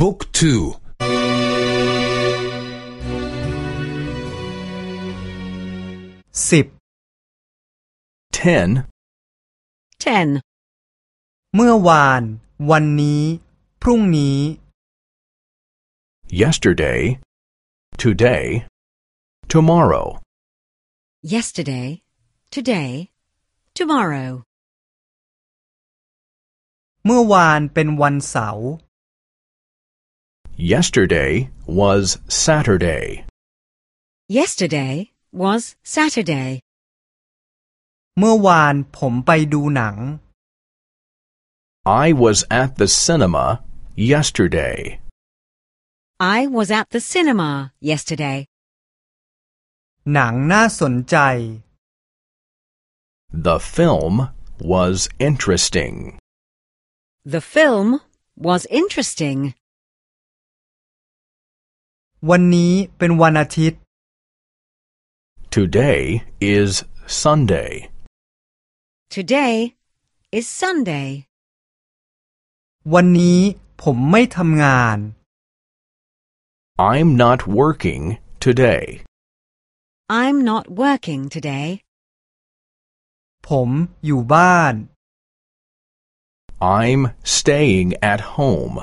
บุ๊กทูสิบ ten ten, เมื่อวาน วันนี้ พรุ่งนี้ yesterday today tomorrow yesterday, today, tomorrow. เมื่อวานเป็นวันเสาร์ yesterday was Saturday Yesterday was Saturday. เมื่อวานผมไปดูหนัง I was at the cinema yesterday I was at the cinema yesterday. หนังน่าสนใจ The film was interesting The film was interesting. วันนี้เป็นวันอาทิตย์ Today is Sunday Today is Sunday. วันนี้ผมไม่ทำงาน I'm not working today I'm not working today. ผมอยู่บ้าน I'm staying at home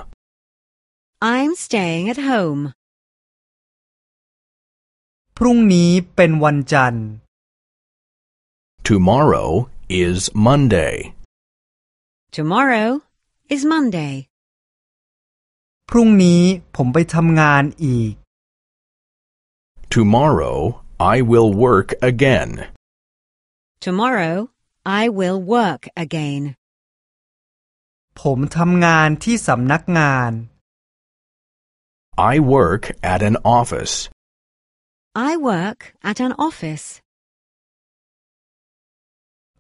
I'm staying at home. พรุ่งนี้เป็นวันจันทร์ Tomorrow is Monday Tomorrow is Monday. พรุ่งนี้ผมไปทำงานอีก Tomorrow I will work again Tomorrow I will work again. ผมทำงานที่สำนักงาน I work at an office I work at an office.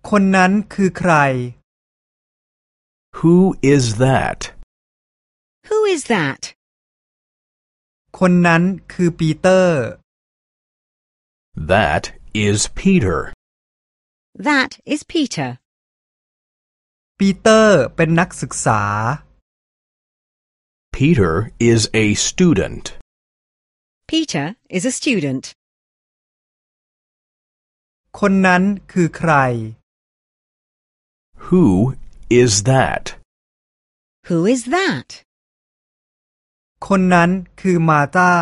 คนนั้นคือใคร Who is that Who is that? คนนั้นคือปีเตอร์ That is Peter That is Peter. ปีเตอร์เป็นนักศึกษา Peter is a student Peter is a student. คนนั้นคือใคร Who is that Who is that? คนนั้นคือมาตา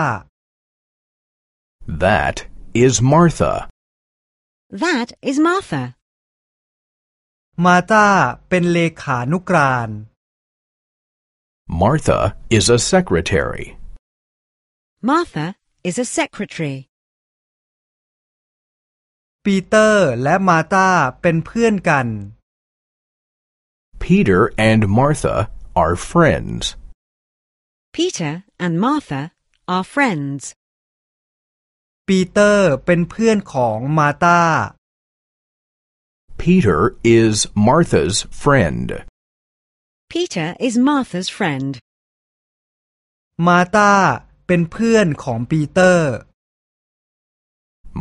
That is Martha That is Martha. มาตาเป็นเลขานุกราน Martha is a secretary Martha is a secretary. ปีเตอร์และมาตาเป็นเพื่อนกัน Peter and Martha are friends Peter and Martha are friends. ปีเตอร์เป็นเพื่อนของมาตา Peter is Martha's friend Peter is Martha's friend. มาตา เป็นเพื่อนของปีเตอร์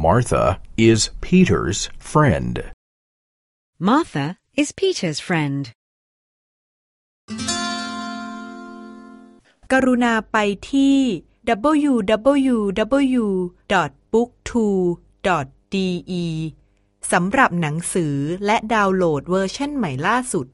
Martha is Peter's friend Martha is Peter's friend. กรุณาไปที่ www.booktwo.de สำหรับหนังสือและดาวน์โหลดเวอร์ชันใหม่ล่าสุด